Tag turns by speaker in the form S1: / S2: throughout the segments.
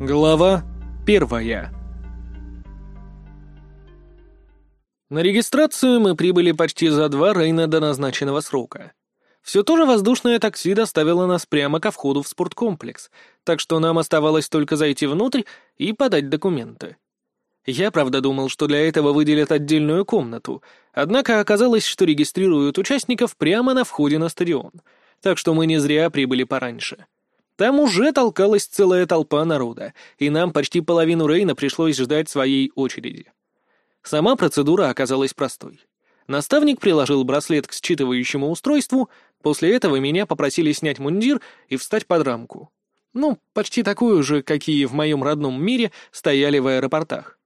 S1: Глава первая На регистрацию мы прибыли почти за два рейна до назначенного срока. Все то же воздушное такси доставило нас прямо ко входу в спорткомплекс, так что нам оставалось только зайти внутрь и подать документы. Я, правда, думал, что для этого выделят отдельную комнату, однако оказалось, что регистрируют участников прямо на входе на стадион, так что мы не зря прибыли пораньше. Там уже толкалась целая толпа народа, и нам почти половину Рейна пришлось ждать своей очереди. Сама процедура оказалась простой. Наставник приложил браслет к считывающему устройству, после этого меня попросили снять мундир и встать под рамку. Ну, почти такую же, какие в моем родном мире стояли в аэропортах.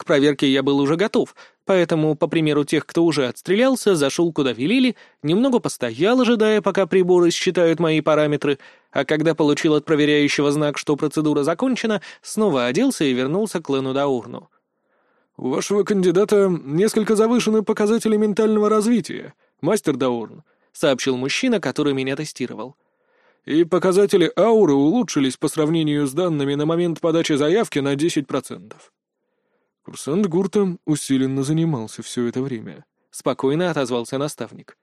S1: К проверке я был уже готов, поэтому, по примеру тех, кто уже отстрелялся, зашел куда велели, немного постоял, ожидая, пока приборы считают мои параметры, а когда получил от проверяющего знак, что процедура закончена, снова оделся и вернулся к Лену Даурну.
S2: «У вашего кандидата несколько завышены показатели ментального развития, мастер Даурн», — сообщил мужчина, который меня тестировал. «И показатели ауры улучшились по сравнению с данными на момент подачи заявки на 10%. Курсант Гурта усиленно занимался все это время. Спокойно отозвался наставник.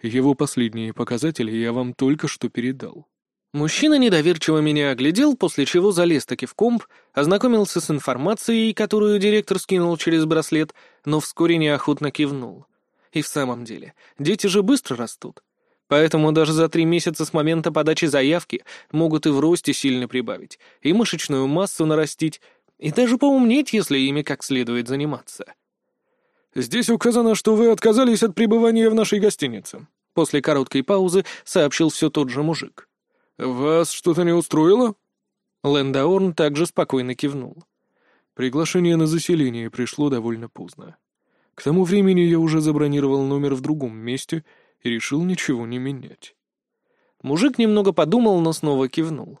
S2: Его последние показатели я вам только что передал.
S1: Мужчина недоверчиво меня оглядел, после чего залез таки в комп, ознакомился с информацией, которую директор скинул через браслет, но вскоре неохотно кивнул. И в самом деле, дети же быстро растут. Поэтому даже за три месяца с момента подачи заявки могут и в росте сильно прибавить, и мышечную массу нарастить, и даже поумнеть, если ими как следует заниматься.
S2: «Здесь указано, что вы отказались от пребывания в нашей гостинице», — после короткой паузы сообщил все тот же мужик. «Вас что-то не устроило?»
S1: Лендаорн также спокойно кивнул.
S2: Приглашение на заселение пришло довольно поздно. К тому времени я уже забронировал номер в другом месте и решил ничего не менять.
S1: Мужик немного подумал, но снова кивнул.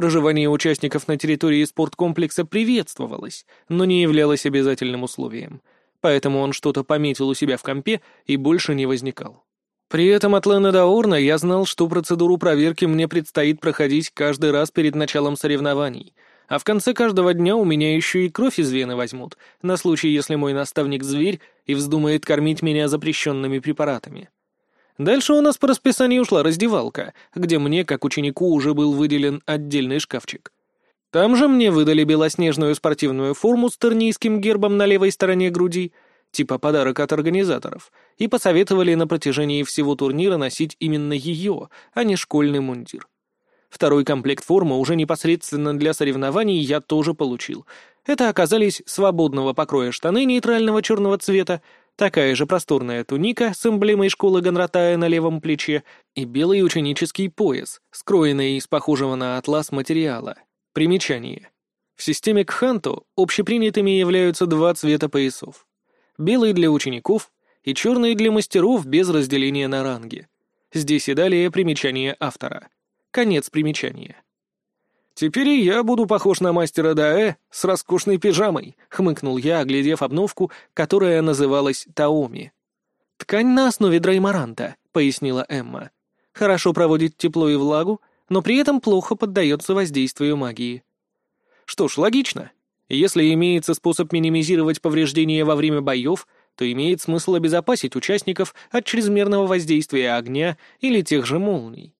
S1: Проживание участников на территории спорткомплекса приветствовалось, но не являлось обязательным условием, поэтому он что-то пометил у себя в компе и больше не возникал. При этом от Лена Даурна я знал, что процедуру проверки мне предстоит проходить каждый раз перед началом соревнований, а в конце каждого дня у меня еще и кровь из вены возьмут, на случай, если мой наставник зверь и вздумает кормить меня запрещенными препаратами. Дальше у нас по расписанию ушла раздевалка, где мне, как ученику, уже был выделен отдельный шкафчик. Там же мне выдали белоснежную спортивную форму с тернийским гербом на левой стороне груди, типа подарок от организаторов, и посоветовали на протяжении всего турнира носить именно ее, а не школьный мундир. Второй комплект формы уже непосредственно для соревнований я тоже получил. Это оказались свободного покроя штаны нейтрального черного цвета, такая же просторная туника с эмблемой школы Гонратая на левом плече и белый ученический пояс, скроенный из похожего на атлас материала. Примечание. В системе Кханто общепринятыми являются два цвета поясов. Белый для учеников и черный для мастеров без разделения на ранги. Здесь и далее примечание автора. Конец примечания.
S2: «Теперь и я буду похож на мастера Даэ с роскошной пижамой», — хмыкнул я, оглядев обновку, которая называлась Таоми.
S1: «Ткань на основе драймаранта», — пояснила Эмма. «Хорошо проводит тепло и влагу, но при этом плохо поддается воздействию магии». Что ж, логично. Если имеется способ минимизировать повреждения во время боев, то имеет смысл обезопасить участников от чрезмерного воздействия огня или тех же молний.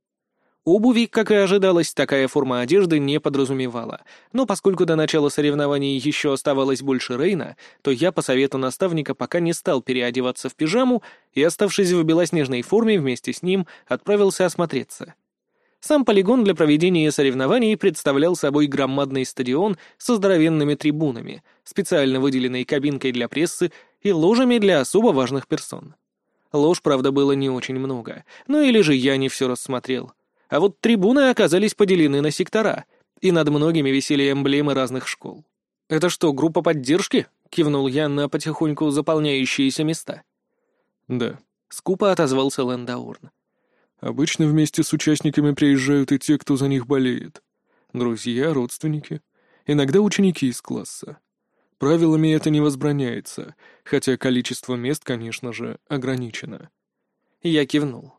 S1: Обуви, как и ожидалось, такая форма одежды не подразумевала, но поскольку до начала соревнований еще оставалось больше Рейна, то я по совету наставника пока не стал переодеваться в пижаму и, оставшись в белоснежной форме вместе с ним, отправился осмотреться. Сам полигон для проведения соревнований представлял собой громадный стадион со здоровенными трибунами, специально выделенной кабинкой для прессы и ложами для особо важных персон. Лож, правда, было не очень много, но или же я не все рассмотрел — а вот трибуны оказались поделены на сектора, и над многими висели эмблемы разных школ. «Это что, группа поддержки?» — кивнул я на потихоньку заполняющиеся места.
S2: «Да», —
S1: скупо отозвался Лэндаурн.
S2: «Обычно вместе с участниками приезжают и те, кто за них болеет. Друзья, родственники, иногда ученики из класса. Правилами это не возбраняется, хотя количество мест, конечно же, ограничено».
S1: Я кивнул.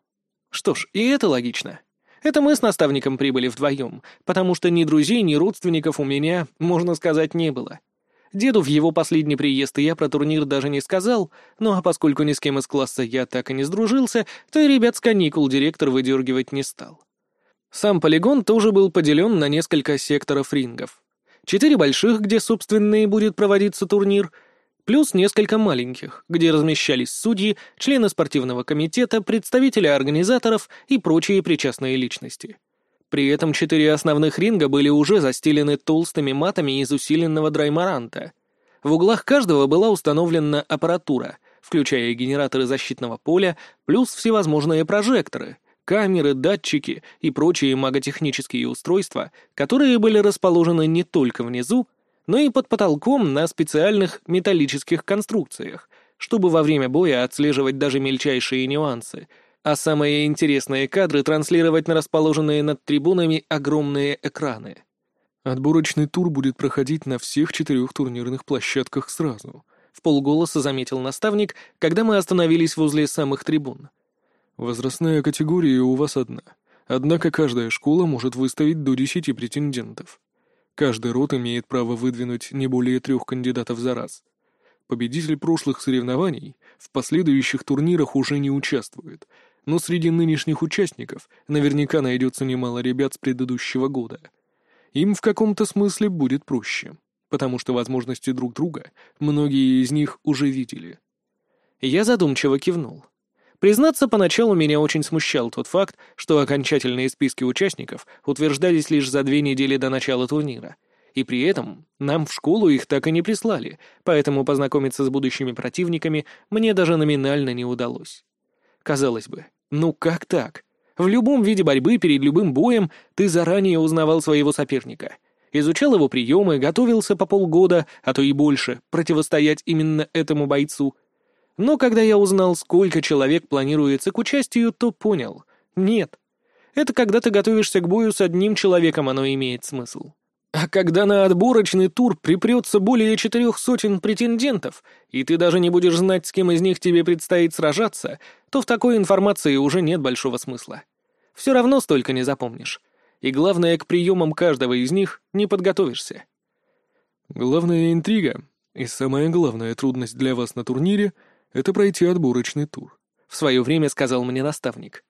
S1: «Что ж, и это логично. Это мы с наставником прибыли вдвоем, потому что ни друзей, ни родственников у меня, можно сказать, не было. Деду в его последний приезд я про турнир даже не сказал, ну а поскольку ни с кем из класса я так и не сдружился, то и ребят с каникул директор выдергивать не стал. Сам полигон тоже был поделен на несколько секторов рингов. Четыре больших, где, собственно, и будет проводиться турнир, плюс несколько маленьких, где размещались судьи, члены спортивного комитета, представители организаторов и прочие причастные личности. При этом четыре основных ринга были уже застелены толстыми матами из усиленного драймаранта. В углах каждого была установлена аппаратура, включая генераторы защитного поля, плюс всевозможные прожекторы, камеры, датчики и прочие маготехнические устройства, которые были расположены не только внизу, но и под потолком на специальных металлических конструкциях, чтобы во время боя отслеживать даже мельчайшие нюансы, а самые интересные кадры транслировать на расположенные над трибунами огромные экраны.
S2: Отборочный тур будет проходить на всех четырех турнирных площадках сразу, в полголоса заметил наставник, когда мы остановились возле самых трибун. Возрастная категория у вас одна, однако каждая школа может выставить до десяти претендентов. Каждый род имеет право выдвинуть не более трех кандидатов за раз. Победитель прошлых соревнований в последующих турнирах уже не участвует, но среди нынешних участников наверняка найдется немало ребят с предыдущего года. Им в каком-то смысле будет проще, потому что возможности друг друга многие из них уже видели.
S1: Я задумчиво кивнул. Признаться, поначалу меня очень смущал тот факт, что окончательные списки участников утверждались лишь за две недели до начала турнира. И при этом нам в школу их так и не прислали, поэтому познакомиться с будущими противниками мне даже номинально не удалось. Казалось бы, ну как так? В любом виде борьбы перед любым боем ты заранее узнавал своего соперника. Изучал его приемы, готовился по полгода, а то и больше, противостоять именно этому бойцу. Но когда я узнал, сколько человек планируется к участию, то понял — нет. Это когда ты готовишься к бою с одним человеком, оно имеет смысл. А когда на отборочный тур припрется более четырех сотен претендентов, и ты даже не будешь знать, с кем из них тебе предстоит сражаться, то в такой информации уже нет большого смысла. Все равно столько не запомнишь. И главное, к приемам каждого из них не подготовишься.
S2: Главная интрига и самая главная трудность для вас на турнире — это пройти отборочный тур.
S1: В свое время сказал мне наставник.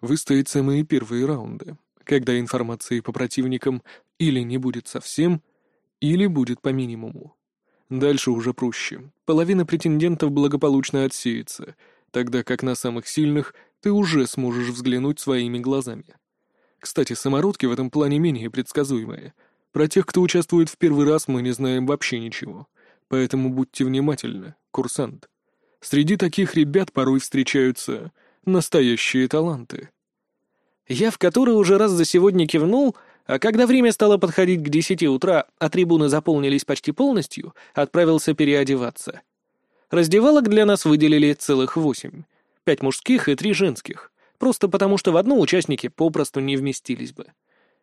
S2: Выстоять самые первые раунды, когда информации по противникам или не будет совсем, или будет по минимуму. Дальше уже проще. Половина претендентов благополучно отсеется, тогда как на самых сильных ты уже сможешь взглянуть своими глазами. Кстати, самородки в этом плане менее предсказуемые. Про тех, кто участвует в первый раз, мы не знаем вообще ничего. Поэтому будьте внимательны, курсант. Среди таких ребят порой встречаются настоящие таланты.
S1: Я в который уже раз за сегодня кивнул — а когда время стало подходить к десяти утра, а трибуны заполнились почти полностью, отправился переодеваться. Раздевалок для нас выделили целых восемь. Пять мужских и три женских. Просто потому, что в одну участники попросту не вместились бы.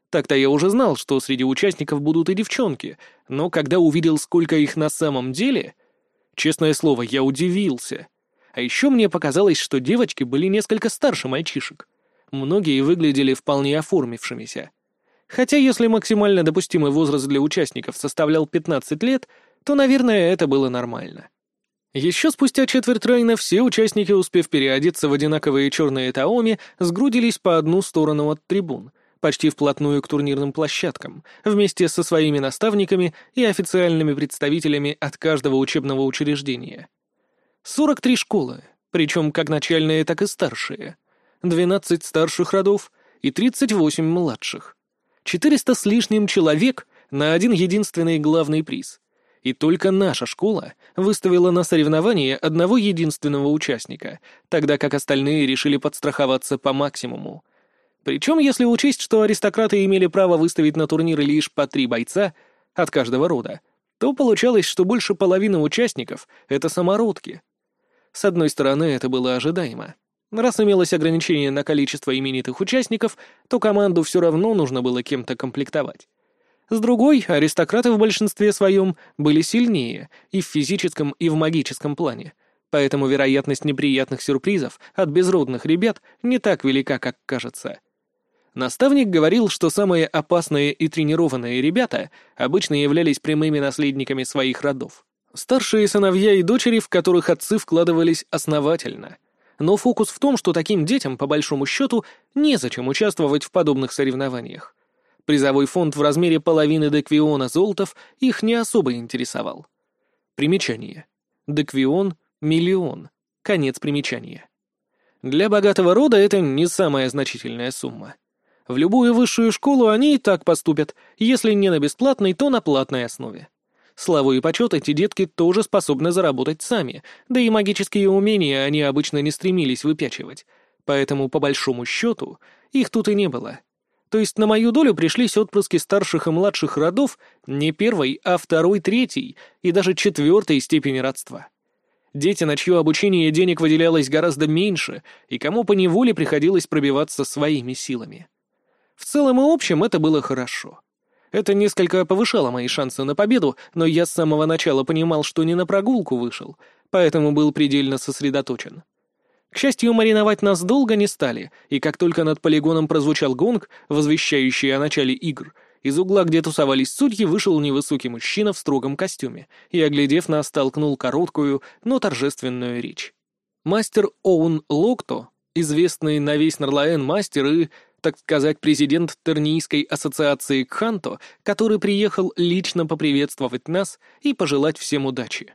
S1: Так-то я уже знал, что среди участников будут и девчонки, но когда увидел, сколько их на самом деле... Честное слово, я удивился. А еще мне показалось, что девочки были несколько старше мальчишек. Многие выглядели вполне оформившимися. Хотя если максимально допустимый возраст для участников составлял 15 лет, то, наверное, это было нормально. Еще спустя четверть рейна все участники, успев переодеться в одинаковые черные таоми, сгрудились по одну сторону от трибун, почти вплотную к турнирным площадкам, вместе со своими наставниками и официальными представителями от каждого учебного учреждения. 43 школы, причем как начальные, так и старшие, 12 старших родов и 38 младших. 400 с лишним человек на один единственный главный приз. И только наша школа выставила на соревнование одного единственного участника, тогда как остальные решили подстраховаться по максимуму. Причем, если учесть, что аристократы имели право выставить на турниры лишь по три бойца от каждого рода, то получалось, что больше половины участников — это самородки. С одной стороны, это было ожидаемо. Раз имелось ограничение на количество именитых участников, то команду все равно нужно было кем-то комплектовать. С другой, аристократы в большинстве своем были сильнее и в физическом, и в магическом плане, поэтому вероятность неприятных сюрпризов от безродных ребят не так велика, как кажется. Наставник говорил, что самые опасные и тренированные ребята обычно являлись прямыми наследниками своих родов. Старшие сыновья и дочери, в которых отцы вкладывались основательно. Но фокус в том, что таким детям, по большому счету, незачем участвовать в подобных соревнованиях. Призовой фонд в размере половины деквиона золотов их не особо интересовал. Примечание. Деквион — миллион. Конец примечания. Для богатого рода это не самая значительная сумма. В любую высшую школу они и так поступят, если не на бесплатной, то на платной основе. Славу и почет эти детки тоже способны заработать сами, да и магические умения они обычно не стремились выпячивать, поэтому, по большому счету, их тут и не было. То есть на мою долю пришлись отпрыски старших и младших родов не первой, а второй, третьей и даже четвертой степени родства. Дети, на чье обучение денег выделялось гораздо меньше, и кому по неволе приходилось пробиваться своими силами. В целом и общем это было хорошо. Это несколько повышало мои шансы на победу, но я с самого начала понимал, что не на прогулку вышел, поэтому был предельно сосредоточен. К счастью, мариновать нас долго не стали, и как только над полигоном прозвучал гонг, возвещающий о начале игр, из угла, где тусовались судьи, вышел невысокий мужчина в строгом костюме и, оглядев нас, толкнул короткую, но торжественную речь. Мастер Оун Локто, известный на весь Нарлаэн мастер и так сказать, президент Тернийской ассоциации Кханто, который приехал лично поприветствовать нас и пожелать всем удачи.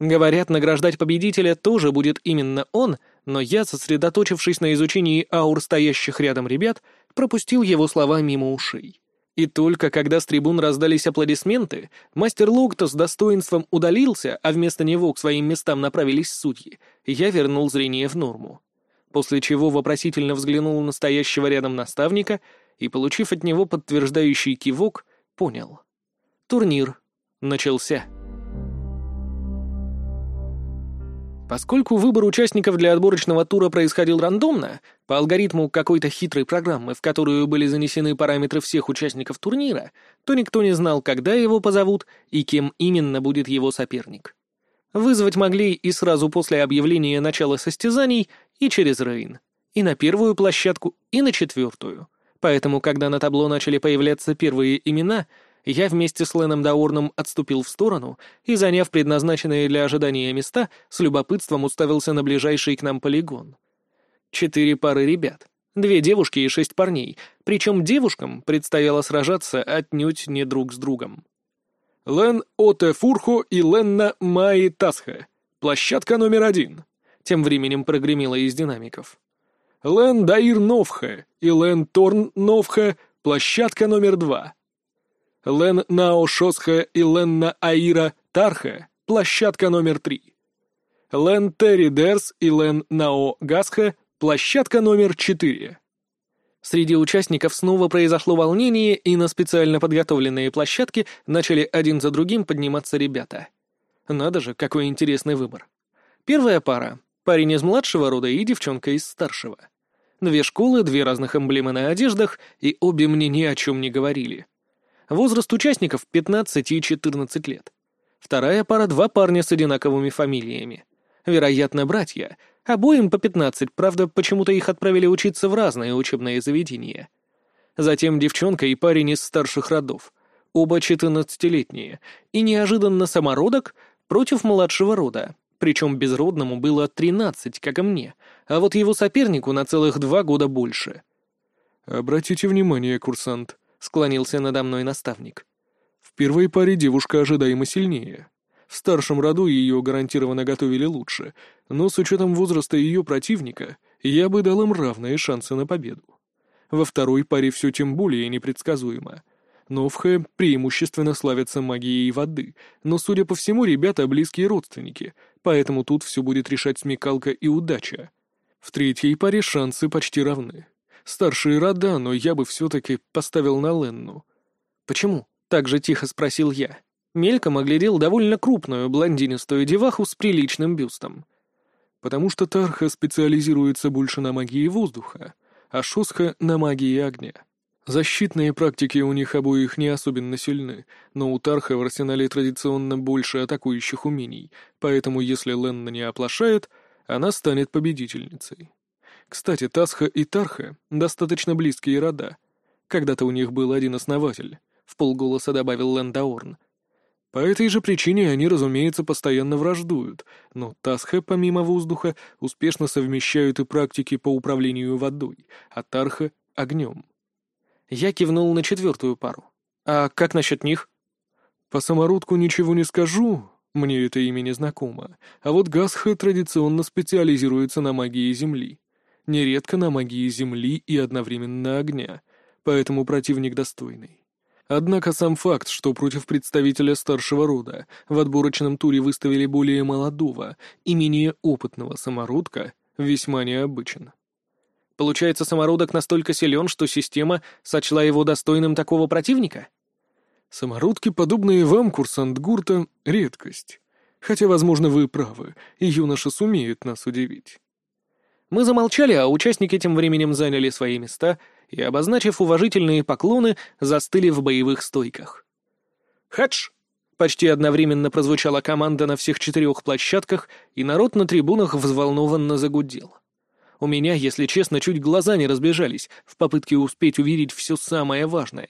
S1: Говорят, награждать победителя тоже будет именно он, но я, сосредоточившись на изучении аур стоящих рядом ребят, пропустил его слова мимо ушей. И только когда с трибун раздались аплодисменты, мастер Логто с достоинством удалился, а вместо него к своим местам направились судьи, я вернул зрение в норму после чего вопросительно взглянул на стоящего рядом наставника и, получив от него подтверждающий кивок, понял. Турнир начался. Поскольку выбор участников для отборочного тура происходил рандомно, по алгоритму какой-то хитрой программы, в которую были занесены параметры всех участников турнира, то никто не знал, когда его позовут и кем именно будет его соперник. Вызвать могли и сразу после объявления начала состязаний, и через Рейн. И на первую площадку, и на четвертую. Поэтому, когда на табло начали появляться первые имена, я вместе с Леном Даорном отступил в сторону и, заняв предназначенные для ожидания места, с любопытством уставился на ближайший к нам полигон. Четыре пары ребят. Две девушки и шесть парней, причем девушкам предстояло сражаться отнюдь не друг с другом.
S2: Лен Оте Фурхо и Ленна Майи Тасха. Площадка номер один. Тем временем прогремело из динамиков. Лен Даир Новха и Лен Торн Новха. Площадка номер два. Лен Нао Шосха и Ленна Аира Тарха. Площадка номер три. Лен Терри Дерс и Лен Нао Гасха. Площадка номер четыре.
S1: Среди участников снова произошло волнение, и на специально подготовленные площадки начали один за другим подниматься ребята. Надо же, какой интересный выбор. Первая пара — парень из младшего рода и девчонка из старшего. Две школы, две разных эмблемы на одеждах, и обе мне ни о чем не говорили. Возраст участников — 15 и 14 лет. Вторая пара — два парня с одинаковыми фамилиями. Вероятно, братья, Обоим по пятнадцать, правда, почему-то их отправили учиться в разные учебные заведения. Затем девчонка и парень из старших родов, оба четырнадцатилетние, и неожиданно самородок против младшего рода, причем безродному было тринадцать, как и мне, а вот его сопернику на целых два года больше.
S2: «Обратите внимание, курсант», — склонился надо мной наставник. «В первой паре девушка ожидаемо сильнее». В старшем роду ее гарантированно готовили лучше, но с учетом возраста ее противника я бы дал им равные шансы на победу. Во второй паре все тем более непредсказуемо. Новхэ преимущественно славятся магией воды, но, судя по всему, ребята близкие родственники, поэтому тут все будет решать смекалка и удача. В третьей паре шансы почти равны. Старшие рода, но я бы все-таки поставил на Ленну.
S1: «Почему?» — так же тихо спросил я. Мельком оглядел довольно крупную блондинистую деваху с приличным бюстом.
S2: Потому что Тарха специализируется больше на магии воздуха, а Шосха — на магии огня. Защитные практики у них обоих не особенно сильны, но у Тарха в арсенале традиционно больше атакующих умений, поэтому если Ленна не оплошает, она станет победительницей. Кстати, Тасха и Тарха — достаточно близкие рода. Когда-то у них был один основатель, — в полголоса добавил Лендаорн. По этой же причине они, разумеется, постоянно враждуют, но Тасха, помимо воздуха, успешно совмещают и практики по управлению водой, а Тарха — огнем.
S1: Я кивнул на четвертую пару. А как насчет них?
S2: По самородку ничего не скажу, мне это имя не знакомо, а вот Гасха традиционно специализируется на магии Земли. Нередко на магии Земли и одновременно огня, поэтому противник достойный. Однако сам факт, что против представителя старшего рода в отборочном туре выставили более молодого и менее опытного самородка, весьма необычен.
S1: Получается, самородок настолько силен, что система сочла его достойным такого противника?
S2: Самородки, подобные вам, курсант Гурта, — редкость. Хотя, возможно, вы правы, и юноша сумеет нас удивить.
S1: Мы замолчали, а участники тем временем заняли свои места — и, обозначив уважительные поклоны, застыли в боевых стойках. «Хадж!» Почти одновременно прозвучала команда на всех четырех площадках, и народ на трибунах взволнованно загудел. У меня, если честно, чуть глаза не разбежались в попытке успеть увидеть все самое важное.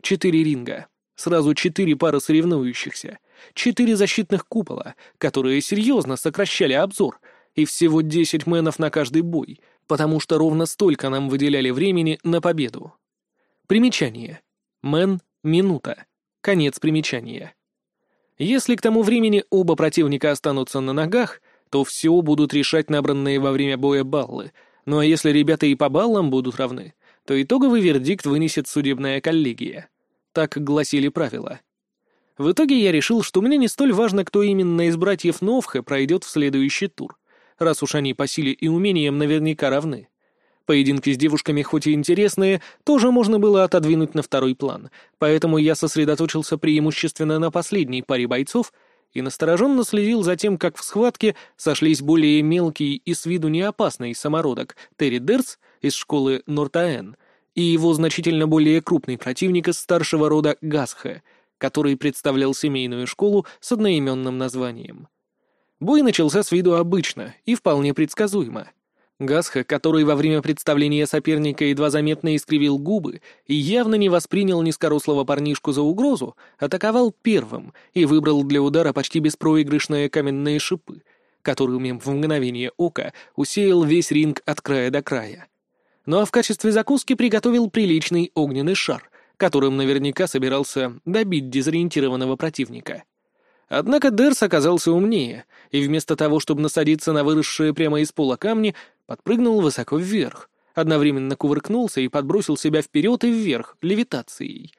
S1: Четыре ринга, сразу четыре пары соревнующихся, четыре защитных купола, которые серьезно сокращали обзор, и всего десять мэнов на каждый бой — потому что ровно столько нам выделяли времени на победу. Примечание. Мэн — минута. Конец примечания. Если к тому времени оба противника останутся на ногах, то все будут решать набранные во время боя баллы, ну а если ребята и по баллам будут равны, то итоговый вердикт вынесет судебная коллегия. Так гласили правила. В итоге я решил, что мне не столь важно, кто именно из братьев Новха пройдет в следующий тур раз уж они по силе и умениям наверняка равны. Поединки с девушками, хоть и интересные, тоже можно было отодвинуть на второй план, поэтому я сосредоточился преимущественно на последней паре бойцов и настороженно следил за тем, как в схватке сошлись более мелкий и с виду неопасный самородок Терри Дерс из школы Нортаэн и его значительно более крупный противник из старшего рода Гасхе, который представлял семейную школу с одноименным названием. Бой начался с виду обычно и вполне предсказуемо. Гасха, который во время представления соперника едва заметно искривил губы и явно не воспринял низкорослого парнишку за угрозу, атаковал первым и выбрал для удара почти беспроигрышные каменные шипы, которыми в мгновение ока усеял весь ринг от края до края. Ну а в качестве закуски приготовил приличный огненный шар, которым наверняка собирался добить дезориентированного противника. Однако Дерс оказался умнее, и вместо того, чтобы насадиться на выросшие прямо из пола камни, подпрыгнул высоко вверх, одновременно кувыркнулся и подбросил себя вперед и вверх, левитацией.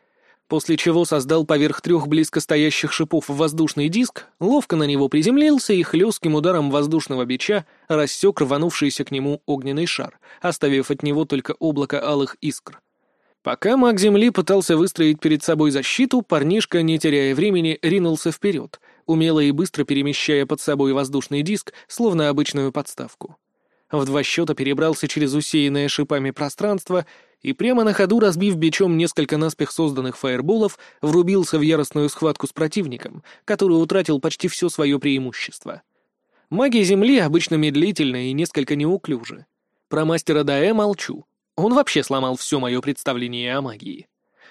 S1: После чего создал поверх трех близко стоящих шипов воздушный диск, ловко на него приземлился и хлестким ударом воздушного бича рассек рванувшийся к нему огненный шар, оставив от него только облако алых искр. Пока маг Земли пытался выстроить перед собой защиту, парнишка, не теряя времени, ринулся вперед, умело и быстро перемещая под собой воздушный диск, словно обычную подставку. В два счета перебрался через усеянное шипами пространство и прямо на ходу, разбив бичом несколько наспех созданных фаерболов, врубился в яростную схватку с противником, который утратил почти все свое преимущество. Магия Земли обычно медлительна и несколько неуклюжа. Про мастера Даэ молчу. Он вообще сломал все мое представление о магии.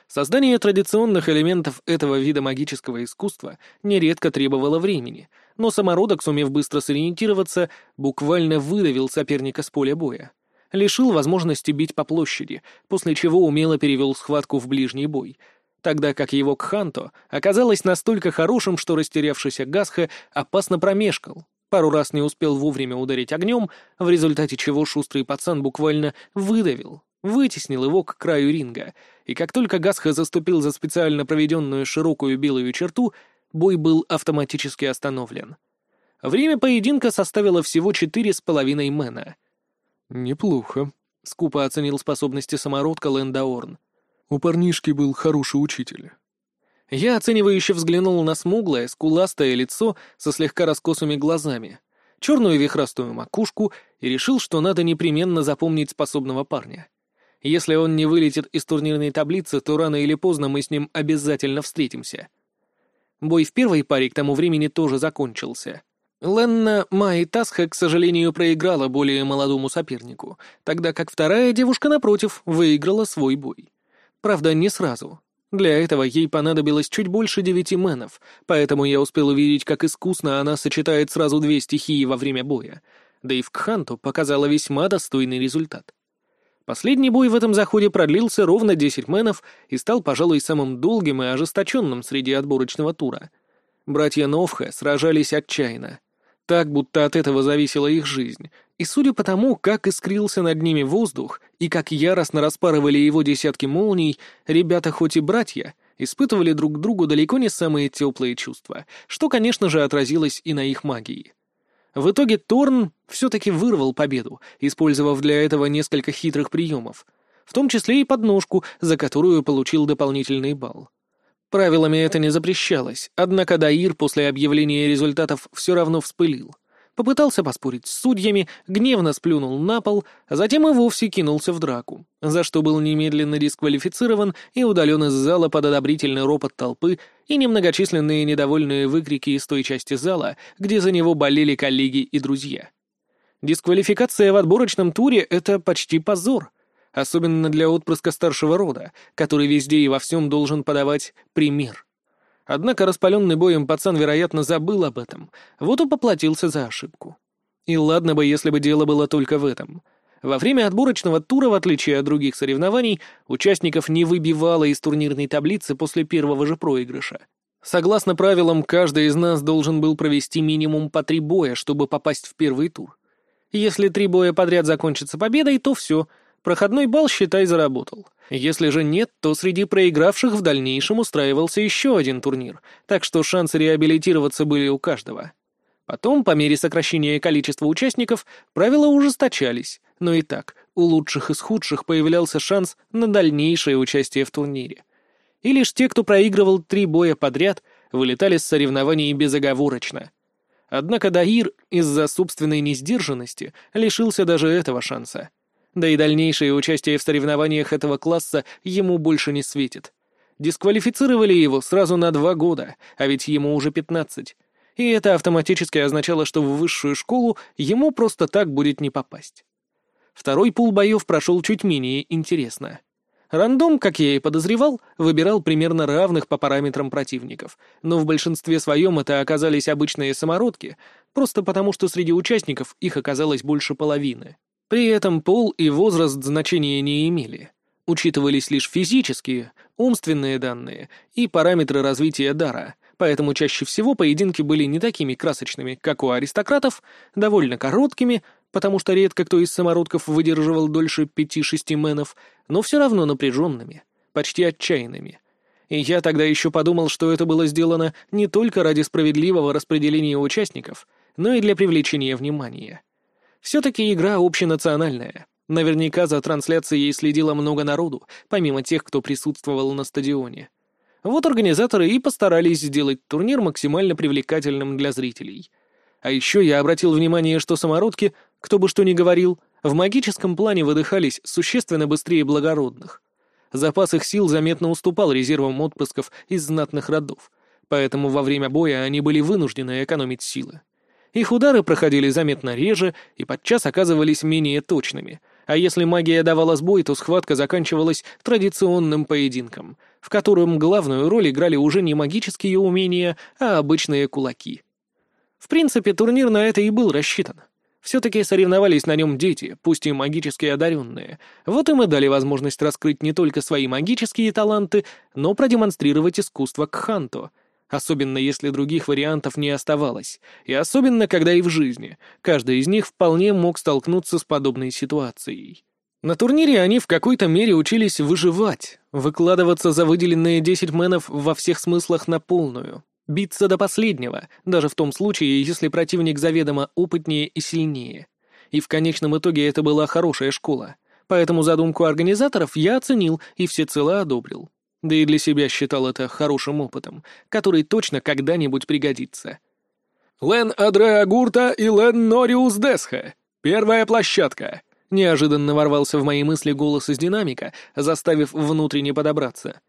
S1: Создание традиционных элементов этого вида магического искусства нередко требовало времени, но самородок, сумев быстро сориентироваться, буквально выдавил соперника с поля боя. Лишил возможности бить по площади, после чего умело перевел схватку в ближний бой, тогда как его Кханто оказалось настолько хорошим, что растерявшийся Гасха опасно промешкал, пару раз не успел вовремя ударить огнем, в результате чего шустрый пацан буквально выдавил, вытеснил его к краю ринга, и как только Гасха заступил за специально проведенную широкую белую черту, бой был автоматически остановлен. Время поединка составило всего четыре с половиной мэна.
S2: «Неплохо», — скупо оценил способности самородка Лэндаорн. «У парнишки был хороший учитель».
S1: Я оценивающе взглянул на смуглое, скуластое лицо со слегка раскосыми глазами, черную вихрастую макушку и решил, что надо непременно запомнить способного парня. Если он не вылетит из турнирной таблицы, то рано или поздно мы с ним обязательно встретимся. Бой в первой паре к тому времени тоже закончился. Ленна Май Тасха, к сожалению, проиграла более молодому сопернику, тогда как вторая девушка, напротив, выиграла свой бой. Правда, не сразу. Для этого ей понадобилось чуть больше девяти мэнов, поэтому я успел увидеть, как искусно она сочетает сразу две стихии во время боя. Да и в Кханту показала весьма достойный результат. Последний бой в этом заходе продлился ровно 10 мэнов и стал, пожалуй, самым долгим и ожесточенным среди отборочного тура. Братья Новха сражались отчаянно. Так, будто от этого зависела их жизнь. И судя по тому, как искрился над ними воздух и как яростно распарывали его десятки молний, ребята, хоть и братья, испытывали друг к другу далеко не самые теплые чувства, что, конечно же, отразилось и на их магии. В итоге Торн все-таки вырвал победу, использовав для этого несколько хитрых приемов, в том числе и подножку, за которую получил дополнительный балл. Правилами это не запрещалось, однако Даир после объявления результатов все равно вспылил. Попытался поспорить с судьями, гневно сплюнул на пол, затем и вовсе кинулся в драку, за что был немедленно дисквалифицирован и удален из зала под одобрительный ропот толпы и немногочисленные недовольные выкрики из той части зала, где за него болели коллеги и друзья. Дисквалификация в отборочном туре — это почти позор, особенно для отпрыска старшего рода, который везде и во всем должен подавать пример. Однако распаленный боем пацан, вероятно, забыл об этом, вот и поплатился за ошибку. И ладно бы, если бы дело было только в этом. Во время отборочного тура, в отличие от других соревнований, участников не выбивало из турнирной таблицы после первого же проигрыша. Согласно правилам, каждый из нас должен был провести минимум по три боя, чтобы попасть в первый тур. Если три боя подряд закончатся победой, то все — Проходной балл, считай, заработал. Если же нет, то среди проигравших в дальнейшем устраивался еще один турнир, так что шансы реабилитироваться были у каждого. Потом, по мере сокращения количества участников, правила ужесточались, но и так, у лучших из худших появлялся шанс на дальнейшее участие в турнире. И лишь те, кто проигрывал три боя подряд, вылетали с соревнований безоговорочно. Однако Даир из-за собственной несдержанности лишился даже этого шанса да и дальнейшее участие в соревнованиях этого класса ему больше не светит. Дисквалифицировали его сразу на два года, а ведь ему уже пятнадцать. И это автоматически означало, что в высшую школу ему просто так будет не попасть. Второй пул боев прошел чуть менее интересно. Рандом, как я и подозревал, выбирал примерно равных по параметрам противников, но в большинстве своем это оказались обычные самородки, просто потому что среди участников их оказалось больше половины. При этом пол и возраст значения не имели. Учитывались лишь физические, умственные данные и параметры развития дара, поэтому чаще всего поединки были не такими красочными, как у аристократов, довольно короткими, потому что редко кто из самородков выдерживал дольше пяти-шести мэнов, но все равно напряженными, почти отчаянными. И я тогда еще подумал, что это было сделано не только ради справедливого распределения участников, но и для привлечения внимания. Все-таки игра общенациональная. Наверняка за трансляцией следило много народу, помимо тех, кто присутствовал на стадионе. Вот организаторы и постарались сделать турнир максимально привлекательным для зрителей. А еще я обратил внимание, что самородки, кто бы что ни говорил, в магическом плане выдыхались существенно быстрее благородных. Запас их сил заметно уступал резервам отпрысков из знатных родов, поэтому во время боя они были вынуждены экономить силы. Их удары проходили заметно реже и подчас оказывались менее точными, а если магия давала сбой, то схватка заканчивалась традиционным поединком, в котором главную роль играли уже не магические умения, а обычные кулаки. В принципе, турнир на это и был рассчитан. Все-таки соревновались на нем дети, пусть и магически одаренные. Вот им и дали возможность раскрыть не только свои магические таланты, но продемонстрировать искусство кханто — особенно если других вариантов не оставалось, и особенно, когда и в жизни каждый из них вполне мог столкнуться с подобной ситуацией. На турнире они в какой-то мере учились выживать, выкладываться за выделенные 10 мэнов во всех смыслах на полную, биться до последнего, даже в том случае, если противник заведомо опытнее и сильнее. И в конечном итоге это была хорошая школа. Поэтому задумку организаторов я оценил и всецело одобрил да и для себя считал это хорошим опытом, который точно когда-нибудь пригодится. «Лен Адреа Гурта и Лен Нориус Десха. Первая площадка!» Неожиданно ворвался в мои мысли голос из динамика, заставив внутренне подобраться.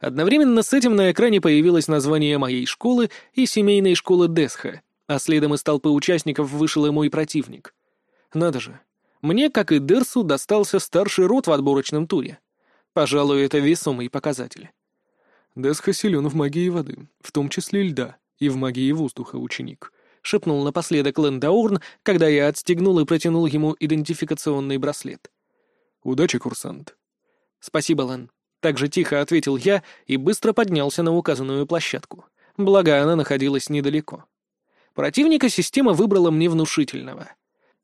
S1: Одновременно с этим на экране появилось название моей школы и семейной школы Десха, а следом из толпы участников вышел и мой противник. Надо же, мне, как и Дерсу, достался старший рот в отборочном туре. Пожалуй, это весомый показатель.
S2: Десха силен в магии воды, в том числе льда, и в магии воздуха, ученик.
S1: — шепнул напоследок Лендаурн, когда я отстегнул и протянул ему идентификационный браслет.
S2: «Удачи, курсант».
S1: «Спасибо, Лен». Так же тихо ответил я и быстро поднялся на указанную площадку. Благо, она находилась недалеко. Противника система выбрала мне внушительного.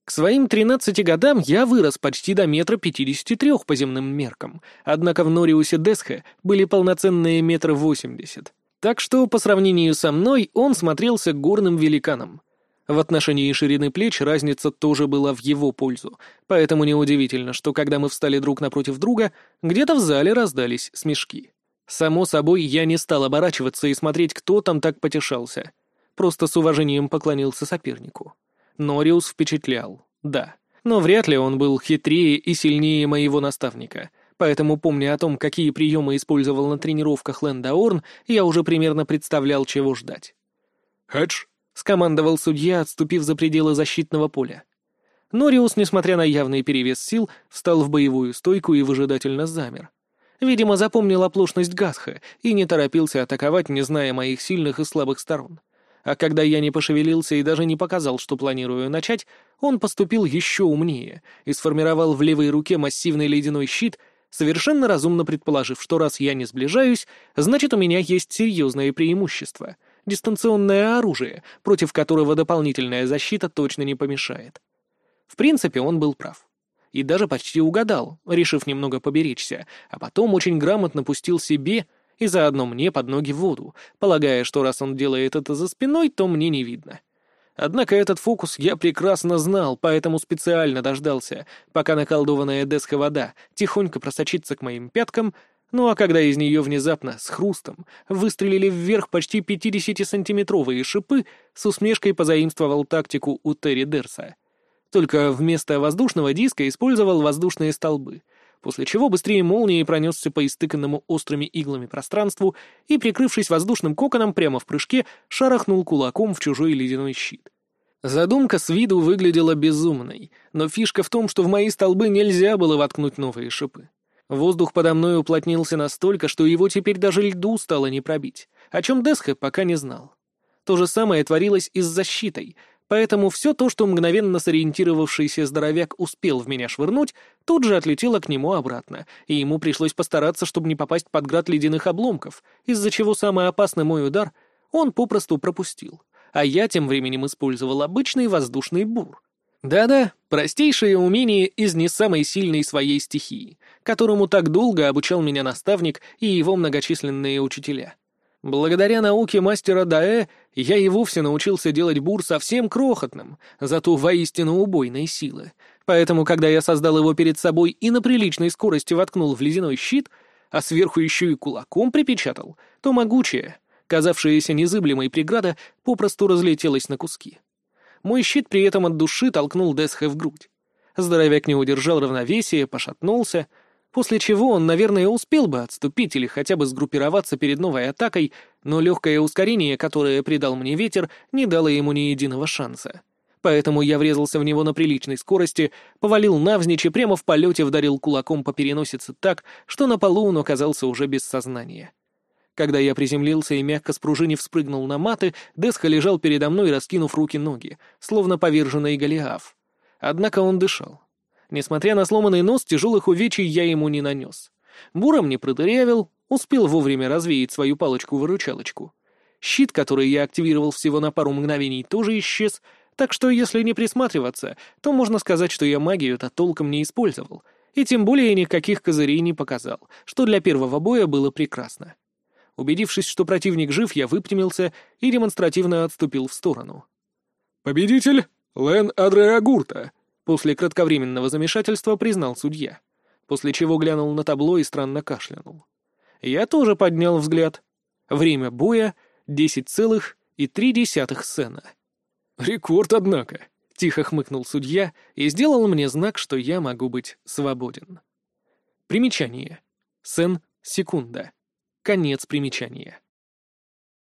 S1: К своим 13 годам я вырос почти до метра пятидесяти трех по земным меркам, однако в Нориусе Десха были полноценные метры восемьдесят. Так что, по сравнению со мной, он смотрелся горным великаном. В отношении ширины плеч разница тоже была в его пользу, поэтому неудивительно, что когда мы встали друг напротив друга, где-то в зале раздались смешки. Само собой, я не стал оборачиваться и смотреть, кто там так потешался. Просто с уважением поклонился сопернику. Нориус впечатлял, да. Но вряд ли он был хитрее и сильнее моего наставника — поэтому, помня о том, какие приемы использовал на тренировках Лэнда Орн, я уже примерно представлял, чего ждать.
S2: «Хедж!»
S1: — скомандовал судья, отступив за пределы защитного поля. Нориус, несмотря на явный перевес сил, встал в боевую стойку и выжидательно замер. Видимо, запомнил оплошность Гасха и не торопился атаковать, не зная моих сильных и слабых сторон. А когда я не пошевелился и даже не показал, что планирую начать, он поступил еще умнее и сформировал в левой руке массивный ледяной щит, совершенно разумно предположив, что раз я не сближаюсь, значит, у меня есть серьезное преимущество — дистанционное оружие, против которого дополнительная защита точно не помешает. В принципе, он был прав. И даже почти угадал, решив немного поберечься, а потом очень грамотно пустил себе и заодно мне под ноги воду, полагая, что раз он делает это за спиной, то мне не видно. Однако этот фокус я прекрасно знал, поэтому специально дождался, пока наколдованная деска вода тихонько просочится к моим пяткам, ну а когда из нее внезапно, с хрустом, выстрелили вверх почти 50-сантиметровые шипы, с усмешкой позаимствовал тактику у Терри Дерса. Только вместо воздушного диска использовал воздушные столбы, после чего быстрее молнии пронесся по истыканному острыми иглами пространству и, прикрывшись воздушным коконом прямо в прыжке, шарахнул кулаком в чужой ледяной щит. Задумка с виду выглядела безумной, но фишка в том, что в мои столбы нельзя было воткнуть новые шипы. Воздух подо мной уплотнился настолько, что его теперь даже льду стало не пробить, о чем Десха пока не знал. То же самое творилось и с защитой, поэтому все то, что мгновенно сориентировавшийся здоровяк успел в меня швырнуть, тут же отлетело к нему обратно, и ему пришлось постараться, чтобы не попасть под град ледяных обломков, из-за чего самый опасный мой удар он попросту пропустил, а я тем временем использовал обычный воздушный бур. Да-да, простейшее умение из не самой сильной своей стихии, которому так долго обучал меня наставник и его многочисленные учителя. Благодаря науке мастера Даэ я и вовсе научился делать бур совсем крохотным, зато воистину убойной силы. Поэтому, когда я создал его перед собой и на приличной скорости воткнул в ледяной щит, а сверху еще и кулаком припечатал, то могучая, казавшаяся незыблемой преграда, попросту разлетелась на куски. Мой щит при этом от души толкнул Десха в грудь. Здоровяк не удержал равновесия, пошатнулся — после чего он, наверное, успел бы отступить или хотя бы сгруппироваться перед новой атакой, но легкое ускорение, которое придал мне ветер, не дало ему ни единого шанса. Поэтому я врезался в него на приличной скорости, повалил навзничь и прямо в полете вдарил кулаком по переносице так, что на полу он оказался уже без сознания. Когда я приземлился и мягко спружинив спрыгнул на маты, Десха лежал передо мной, раскинув руки-ноги, словно поверженный Голиаф. Однако он дышал. Несмотря на сломанный нос, тяжелых увечий я ему не нанес. Буром не продырявил, успел вовремя развеять свою палочку-выручалочку. Щит, который я активировал всего на пару мгновений, тоже исчез, так что если не присматриваться, то можно сказать, что я магию-то толком не использовал, и тем более никаких козырей не показал, что для первого боя было прекрасно. Убедившись, что противник жив, я выпрямился и демонстративно отступил в сторону.
S2: «Победитель — Лен Адреагурта»,
S1: После кратковременного замешательства признал судья, после чего глянул на табло и странно кашлянул. Я тоже поднял взгляд. Время боя — десять целых и три десятых сена.
S2: «Рекорд, однако», — тихо хмыкнул судья
S1: и сделал мне знак, что я могу быть свободен. Примечание. Сен — секунда. Конец примечания.